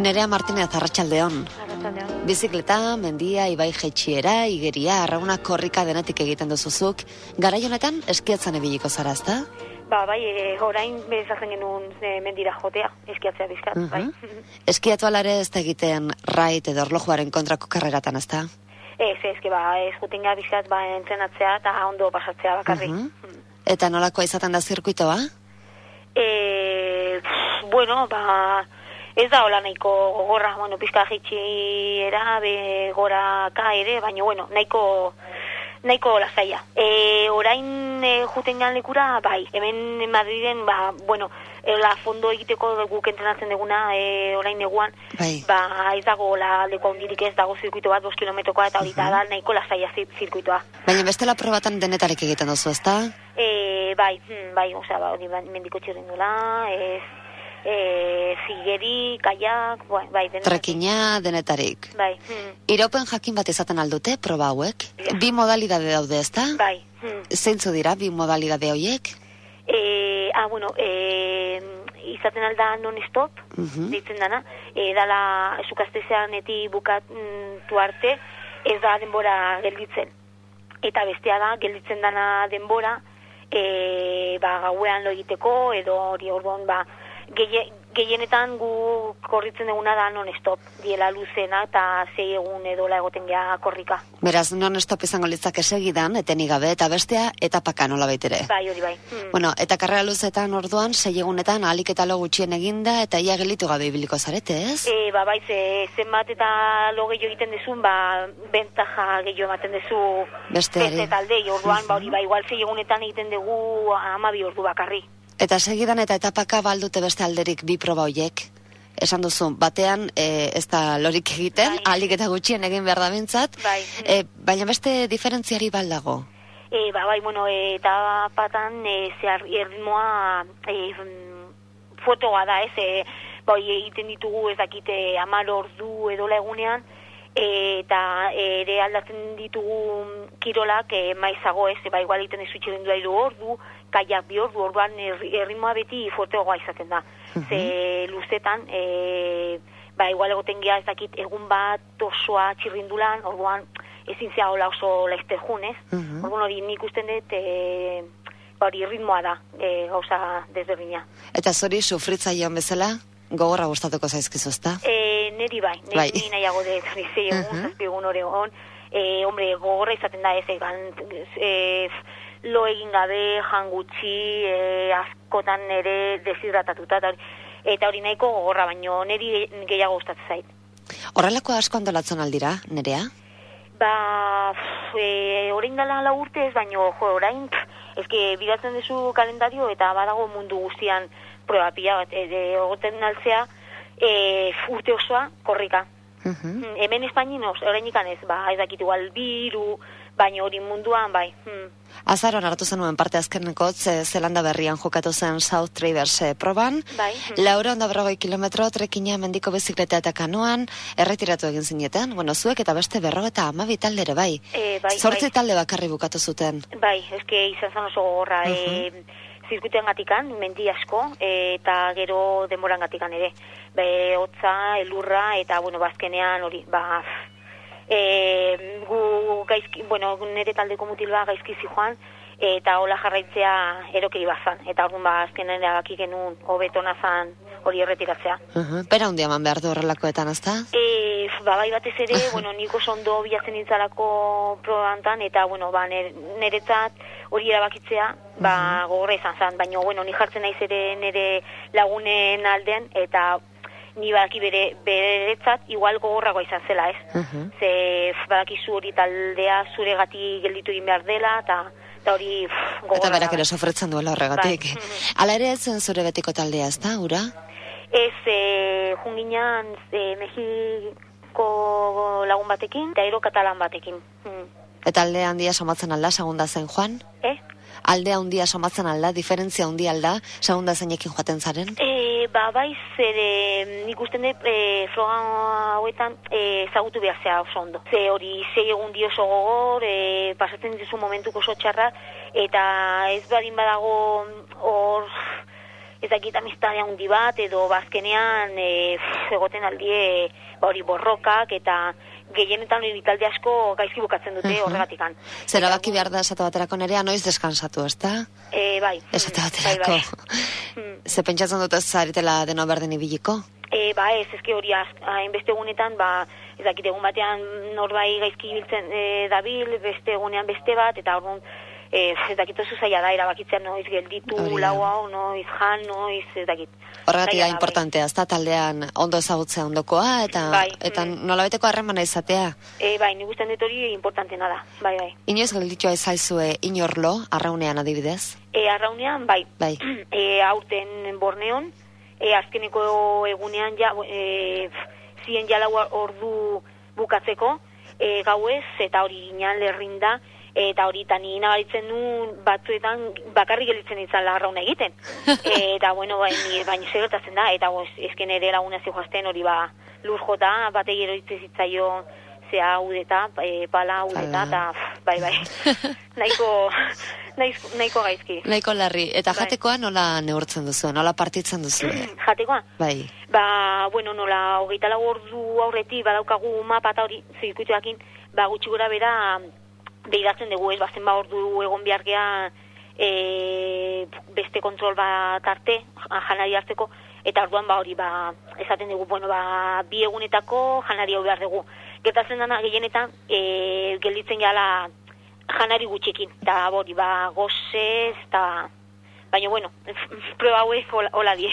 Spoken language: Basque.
Nerea Martinez Arratsaldeon. Bizikleta, mendia, ibai jetxiera, igeria, arrauna korrika denetik egiten duzuzuk. Garai honetan eskiatzen ebiliko zara, ezta? Ba, bai, e, orain bezatzen genuen e, mendira jotea, eskiatzea bizkat, Mhm. bai. Eskiatu alare ez da egiten rait edo orlojuaren kontrako karreratan, ezta? Ez, ez, ba, ez jutinga bizkat, ba, entrenatzea eta ondo pasatzea bakarrik. Mhm. Eta nolakoa izaten da zirkuitoa? E, pff, bueno, ba, ez da hola nahiko gogorra, bueno, pizka jitxiera, be goraka ere, baina, bueno, nahiko nahiko lasaia. E, orain e, juten gan lekura, bai, hemen Madriden, ba, bueno, e, la fondo egiteko guk entrenatzen deguna e, orain neguan, Bai. ba, ez dago la leku handirik ez dago zirkuito bat, bost kilometrokoa, eta hori da nahiko lasaia zir, zirkuitoa. Baina bestela probatan denetarik egiten duzu, ezta? E, bai, hmm, bai, osea, ba, hori ba- mendiko txirrindula, ez, e, zigeri, kaiak, bai, bai, denetarik. Trekina denetarik. Bai, hmm, Iropen jakin bat izaten aldute, proba hauek? Bi modalidade daude, ezta? bai, hmm. Zeintzu dira bi modalidade horiek? E, ah, bueno, e, izaten alda non-stop, Mhm. ditzen dana, e, dala sukastezean eti bukatu arte, ez da denbora gelditzen. Eta bestea da, gelditzen dana denbora, e, ba, gauean lo egiteko, edo hori orduan, ba, gehie- gehienetan gu korritzen duguna da non-stop, diela luzena, eta zei egun edola egoten gea korrika. Beraz, non stop izango litzake segidan, etenik gabe, eta bestea, etapaka nola baitere. Bai, hori bai. Hmm. Bueno, eta karrera luzetan orduan, sei egunetan alik eta lo gutxien eginda, eta ia gelitu gabe ibiliko zarete, ez? E, ba, bai, ze, zenbat eta lo gehiago egiten dezun, ba, bentaja gehiago ematen dezu Besteari. beste taldei, orduan, ba, hori, ba, igual zei egunetan egiten dugu amabi ordu bakarri. Eta segidan eta etapaka baldute beste alderik bi proba hoiek. Esan duzu, batean e, ez da lorik egiten, Bai. alik eta gutxien egin behar da bintzat, Bai. e, baina beste diferentziari baldago. E, ba, bai, bueno, e, eta patan, e, zehar, erritmoa, e, fotoa da, ez, e, bai, egiten ditugu ez dakite amar ordu edola egunean, eta ere aldatzen ditugu mm, kirolak e, maizago ez, ba, igual egiten dizu txirindua hiru ordu, kaiak bi ordu, orduan erri- erritmoa beti fotoagoa izaten da. Ze luzetan, e, ba, igual egoten gea ez dakit egun bat osoa txirrindulan, orduan ezin zea hola oso laizter jun, ez? Mhm. Orduan hori nik usten dut, e, ba, hori ritmoa da, e, gauza desberdina. Eta zori sufritzailean bezala, gogorra gustatuko zaizkizu, ezta? E, neri bai, neri Bai. nahiago dut, hori zei egun, Mhm. zazpi egun hori egon, e, hombre, gogorra izaten da ez, egan, e, lo egin gabe, jangutxi, e, askotan ere deshidratatuta, eta hori, eta hori nahiko gogorra, baino neri gehiago gustatzen zait. Horrelako asko antolatzen aldira, nerea? Ba, pff, e, orain dela lau urte ez, baino, jo, orain, pff, eske, bidatzen duzu kalendario eta badago mundu guztian proba pila bat, e, e, altzea, e, urte osoa, korrika. Mhm. Hmm, hemen Espainin os, orain ikan ez, ba, ez dakit igual biru, baino hori munduan, bai. Hmm. Azaron hartu zenuen parte azkeneko, ze Zelanda berrian jokatu zen South Traders eh, proban. Bai. Laura onda berrogei kilometro, trekina mendiko bizikleta eta kanoan, erretiratu egin zineten. Bueno, zuek eta beste berrogeta amabi talde ere bai. E, bai, Zortzi bai. talde bakarri bukatu zuten. Bai, eske izan zen oso gogorra, e, zirkuiten gatikan, mendi asko, eta gero denboran gatikan ere. Be, hotza, elurra, eta, bueno, bazkenean hori, ba, e, gu gaizki, bueno, nire taldeko mutil ba gaizki joan, eta hola jarraitzea erokei bazan. Eta orduan ba, azkenean erabaki genuen hobetona zan hori erretiratzea. Uh Pera hundia eman behar du horrelakoetan, ezta? E, ba, bai batez ere, bueno, niko ondo bilatzen nintzalako probantan, eta, bueno, ba, niretzat hori erabakitzea, ba, gogorra izan zen, baina, bueno, ni jartzen naiz ere nire lagunen aldean, eta ni badaki bere, beretzat igual gogorragoa izan zela, ez? Mhm. Ze, f, badakizu hori taldea zuregati gelditu egin behar dela, eta, eta hori gogorra Eta berak da. ere sofretzen duela horregatik. Bai. Mhm. Hala ere ez zure betiko taldea, ezta, ura? Ez, e, junginan e, Mexiko lagun batekin, eta ero katalan batekin. Hmm. Eta alde handia somatzen alda, segunda zen joan? Eh? Alde handia somatzen alda, diferentzia handia alda, segunda zeinekin joaten zaren? E, ba, bai, zer, nik usten dut, e, froga hauetan, e, ezagutu behar zea oso ondo. Ze hori, zei egun dio oso gogor, e, pasatzen dizu momentuko oso txarra, eta ez badin badago hor ez dakit amistadea handi bat, edo bazkenean e, pff, egoten aldie ba hori borrokak, eta gehienetan hori talde asko gaizki bukatzen dute Mhm. horregatikan. Zera baki behar da esate baterako nerea, noiz deskansatu, ez da? E, bai. Esate mm, baterako. Bai, bai. Mm. Ze pentsatzen dut ez zaretela deno berden ibiliko? E, ba ez, ezke hori hainbeste egunetan, ba, ez dakit egun batean norbai gaizki ibiltzen e, dabil, beste egunean beste bat, eta orduan, e, ez dakit oso zaila da, erabakitzen noiz gelditu, lau hau, noiz jan, noiz, ez dakit. Horregatik da bai. importantea, ez da taldean ondo ezagutzea ondokoa, eta, Bai, eta mm. nolabeteko harremana izatea. E, bai, nik usten dut hori importantena da, bai, bai. Inoiz gelditu ezaizue inorlo, arraunean adibidez? E, arraunean, bai, Bai. e, aurten borneon, e, azkeneko egunean ja, e, zien jalau ordu bukatzeko, e, gauez, eta hori ginean lerrinda, eta hori eta ni nabaritzen nuen batzuetan bakarrik gelitzen izan larrauna egiten. eta bueno, bai, ni, baina gertatzen da, eta pues, esken ere laguna zijoazten hori ba, lur jota, bate gero zitzaio zea udeta, e, pala udeta, eta bai, bai, nahiko, nahiko, nahiko gaizki. Nahiko larri, eta Bai. jatekoa nola neurtzen duzu, nola partitzen duzu? Jatekoa? bai. Ba, bueno, nola, hogeita lau ordu aurreti badaukagu mapa eta hori zirkuituakin, ba, gutxi gora bera behiratzen dugu, ez, bazen ba ordu egon behar gea e, beste kontrol bat arte, ja- janari hartzeko, eta orduan ba hori, ba, esaten dugu, bueno, ba, bi egunetako janari hau behar dugu. Gertatzen dana gehienetan, e, gelditzen gehala janari gutxekin, eta hori, ba, gozez, eta... Baina, bueno, prueba hauek hola, hola die.